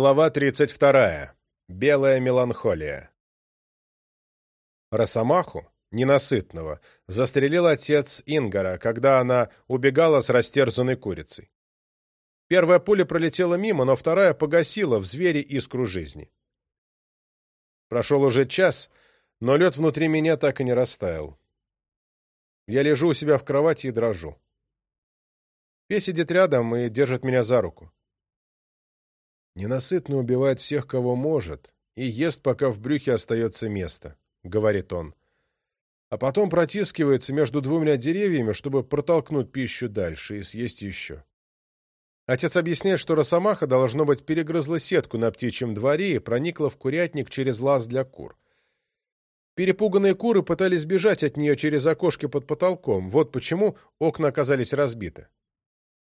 Глава 32. Белая меланхолия. Росомаху, ненасытного, застрелил отец Ингара, когда она убегала с растерзанной курицей. Первая пуля пролетела мимо, но вторая погасила в звере искру жизни. Прошел уже час, но лед внутри меня так и не растаял. Я лежу у себя в кровати и дрожу. Пе сидит рядом и держит меня за руку. Ненасытно убивает всех, кого может, и ест, пока в брюхе остается место, — говорит он. А потом протискивается между двумя деревьями, чтобы протолкнуть пищу дальше и съесть еще. Отец объясняет, что росомаха, должно быть, перегрызла сетку на птичьем дворе и проникла в курятник через лаз для кур. Перепуганные куры пытались бежать от нее через окошки под потолком. Вот почему окна оказались разбиты.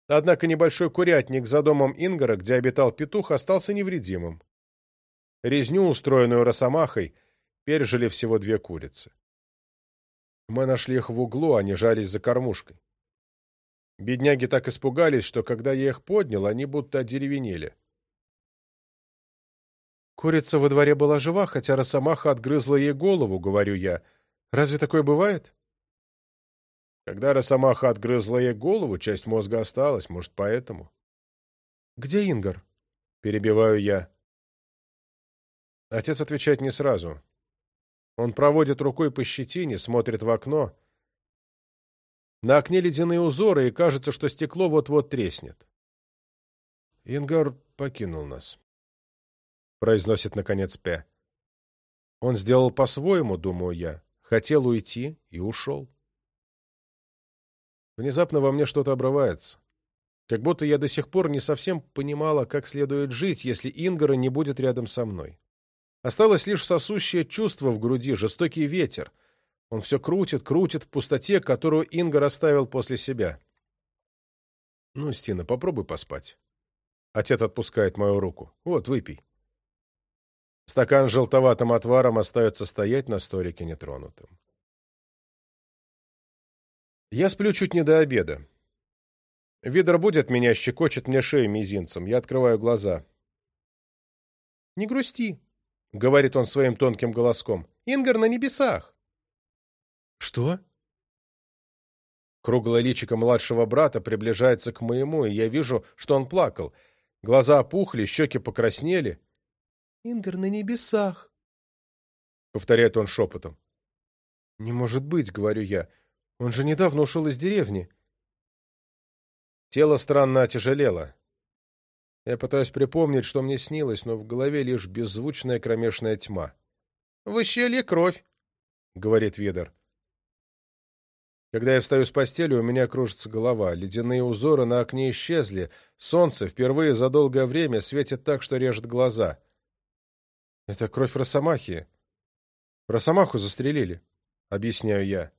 Однако небольшой курятник за домом Ингора, где обитал петух, остался невредимым. Резню, устроенную росомахой, пережили всего две курицы. Мы нашли их в углу, они жались за кормушкой. Бедняги так испугались, что когда я их поднял, они будто одеревенели. Курица во дворе была жива, хотя росомаха отгрызла ей голову, говорю я. Разве такое бывает? Когда росомаха отгрызла ей голову, часть мозга осталась, может, поэтому. «Где Ингар?» — перебиваю я. Отец отвечает не сразу. Он проводит рукой по щетине, смотрит в окно. На окне ледяные узоры, и кажется, что стекло вот-вот треснет. «Ингар покинул нас», — произносит, наконец, П. «Он сделал по-своему, думаю я. Хотел уйти и ушел». Внезапно во мне что-то обрывается. Как будто я до сих пор не совсем понимала, как следует жить, если Ингара не будет рядом со мной. Осталось лишь сосущее чувство в груди, жестокий ветер. Он все крутит, крутит в пустоте, которую Ингар оставил после себя. «Ну, Стина, попробуй поспать». Отец отпускает мою руку. «Вот, выпей». Стакан с желтоватым отваром остается стоять на столике нетронутым. Я сплю чуть не до обеда. Ведро будет меня, щекочет мне шею мизинцем. Я открываю глаза. «Не грусти», — говорит он своим тонким голоском. «Ингар на небесах». «Что?» Круглое личико младшего брата приближается к моему, и я вижу, что он плакал. Глаза опухли, щеки покраснели. «Ингар на небесах», — повторяет он шепотом. «Не может быть», — говорю я. Он же недавно ушел из деревни. Тело странно отяжелело. Я пытаюсь припомнить, что мне снилось, но в голове лишь беззвучная кромешная тьма. «В ущелье кровь», — говорит Ведер. Когда я встаю с постели, у меня кружится голова. Ледяные узоры на окне исчезли. Солнце впервые за долгое время светит так, что режет глаза. Это кровь Росомахи. Росомаху застрелили, объясняю я.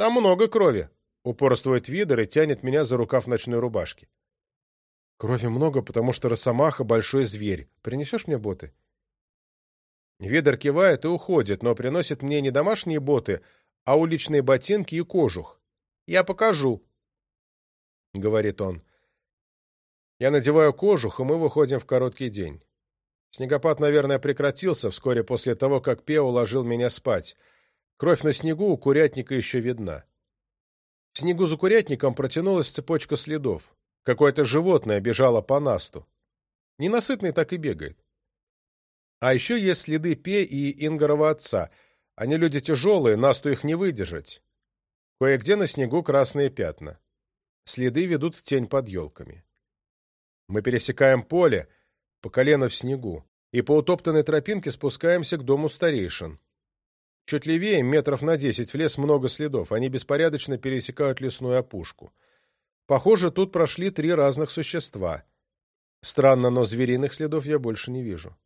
Там много крови. Упорствует Видер и тянет меня за рукав ночной рубашки. Крови много, потому что росомаха — большой зверь. Принесешь мне боты? Видер кивает и уходит, но приносит мне не домашние боты, а уличные ботинки и кожух. Я покажу, — говорит он. Я надеваю кожух, и мы выходим в короткий день. Снегопад, наверное, прекратился вскоре после того, как Пе уложил меня спать — Кровь на снегу у курятника еще видна. Снегу за курятником протянулась цепочка следов. Какое-то животное бежало по насту. Ненасытный так и бегает. А еще есть следы Пе и Ингорова отца. Они люди тяжелые, насту их не выдержать. Кое-где на снегу красные пятна. Следы ведут в тень под елками. Мы пересекаем поле, по колено в снегу, и по утоптанной тропинке спускаемся к дому старейшин. Чуть левее, метров на десять, в лес много следов. Они беспорядочно пересекают лесную опушку. Похоже, тут прошли три разных существа. Странно, но звериных следов я больше не вижу.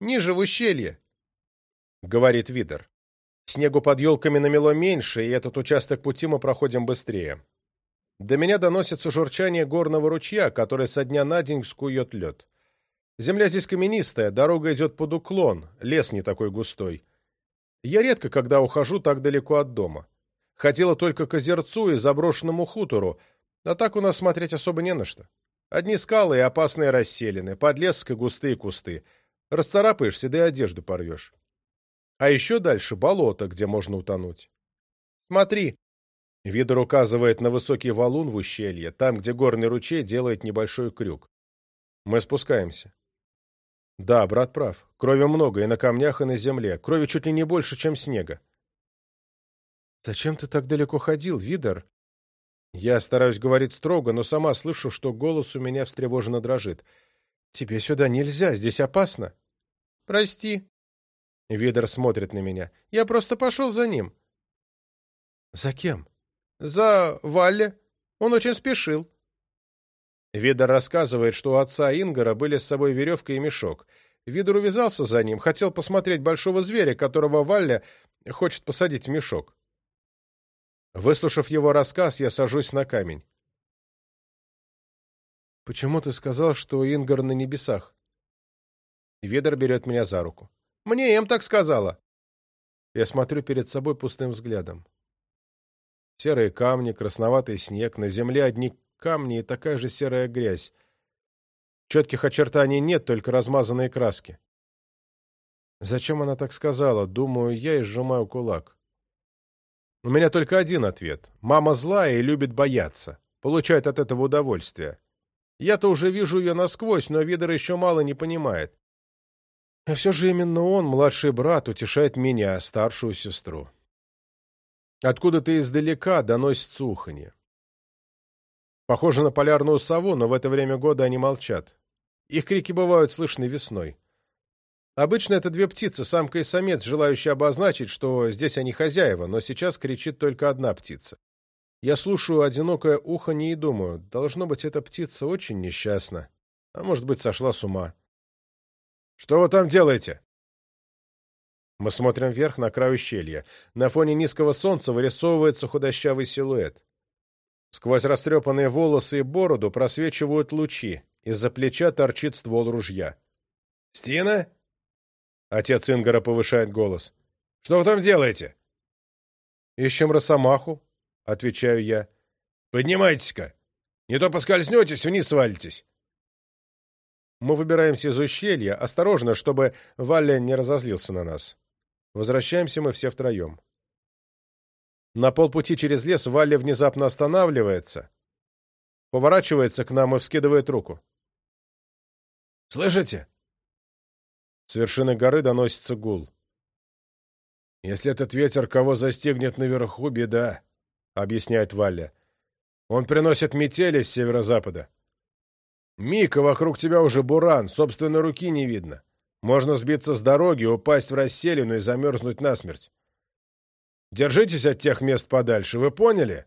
«Ниже в ущелье!» — говорит Видер. «Снегу под елками намело меньше, и этот участок пути мы проходим быстрее. До меня доносится журчание горного ручья, который со дня на день скует лед. Земля здесь каменистая, дорога идет под уклон, лес не такой густой». Я редко когда ухожу так далеко от дома. Ходила только к озерцу и заброшенному хутору, а так у нас смотреть особо не на что. Одни скалы и опасные расселены, подлеск и густые кусты. Расцарапаешься, да и одежду порвешь. А еще дальше болото, где можно утонуть. Смотри. Видер указывает на высокий валун в ущелье, там, где горный ручей делает небольшой крюк. Мы спускаемся. Да, брат прав. Крови много, и на камнях, и на земле. Крови чуть ли не больше, чем снега. Зачем ты так далеко ходил, Видер? Я стараюсь говорить строго, но сама слышу, что голос у меня встревоженно дрожит. Тебе сюда нельзя, здесь опасно. Прости. Видер смотрит на меня. Я просто пошел за ним. За кем? За Валли. Он очень спешил. Вида рассказывает, что у отца Ингара были с собой веревка и мешок. Видер увязался за ним, хотел посмотреть большого зверя, которого Валля хочет посадить в мешок. Выслушав его рассказ, я сажусь на камень. «Почему ты сказал, что Ингар на небесах?» Ведер берет меня за руку. «Мне Эм так сказала!» Я смотрю перед собой пустым взглядом. Серые камни, красноватый снег, на земле одни камни и такая же серая грязь. Четких очертаний нет, только размазанные краски. Зачем она так сказала? Думаю, я и сжимаю кулак. У меня только один ответ. Мама злая и любит бояться. Получает от этого удовольствие. Я-то уже вижу ее насквозь, но Видер еще мало не понимает. А все же именно он, младший брат, утешает меня, старшую сестру. Откуда-то издалека доносит уханье. Похоже на полярную сову, но в это время года они молчат. Их крики бывают слышны весной. Обычно это две птицы, самка и самец, желающие обозначить, что здесь они хозяева, но сейчас кричит только одна птица. Я слушаю одинокое ухо не и думаю, должно быть, эта птица очень несчастна, а может быть, сошла с ума. «Что вы там делаете?» Мы смотрим вверх на край ущелья. На фоне низкого солнца вырисовывается худощавый силуэт. Сквозь растрепанные волосы и бороду просвечивают лучи. Из-за плеча торчит ствол ружья. «Стина?» Отец Ингара повышает голос. «Что вы там делаете?» «Ищем росомаху», — отвечаю я. «Поднимайтесь-ка! Не то поскользнетесь, вниз свалитесь!» Мы выбираемся из ущелья, осторожно, чтобы Валя не разозлился на нас. Возвращаемся мы все втроем. На полпути через лес Валли внезапно останавливается, поворачивается к нам и вскидывает руку. «Слышите?» С вершины горы доносится гул. «Если этот ветер кого застигнет наверху, беда», — объясняет Валли. «Он приносит метели с северо-запада. Мика, вокруг тебя уже буран, собственной руки не видно. Можно сбиться с дороги, упасть в расселину и замерзнуть насмерть. Держитесь от тех мест подальше, вы поняли?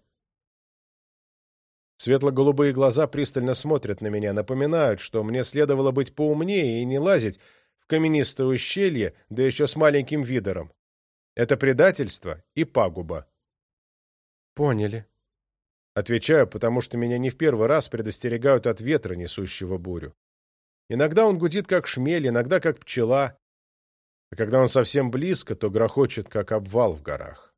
Светло-голубые глаза пристально смотрят на меня, напоминают, что мне следовало быть поумнее и не лазить в каменистое ущелье, да еще с маленьким видором. Это предательство и пагуба. Поняли. Отвечаю, потому что меня не в первый раз предостерегают от ветра, несущего бурю. Иногда он гудит, как шмель, иногда, как пчела, а когда он совсем близко, то грохочет, как обвал в горах.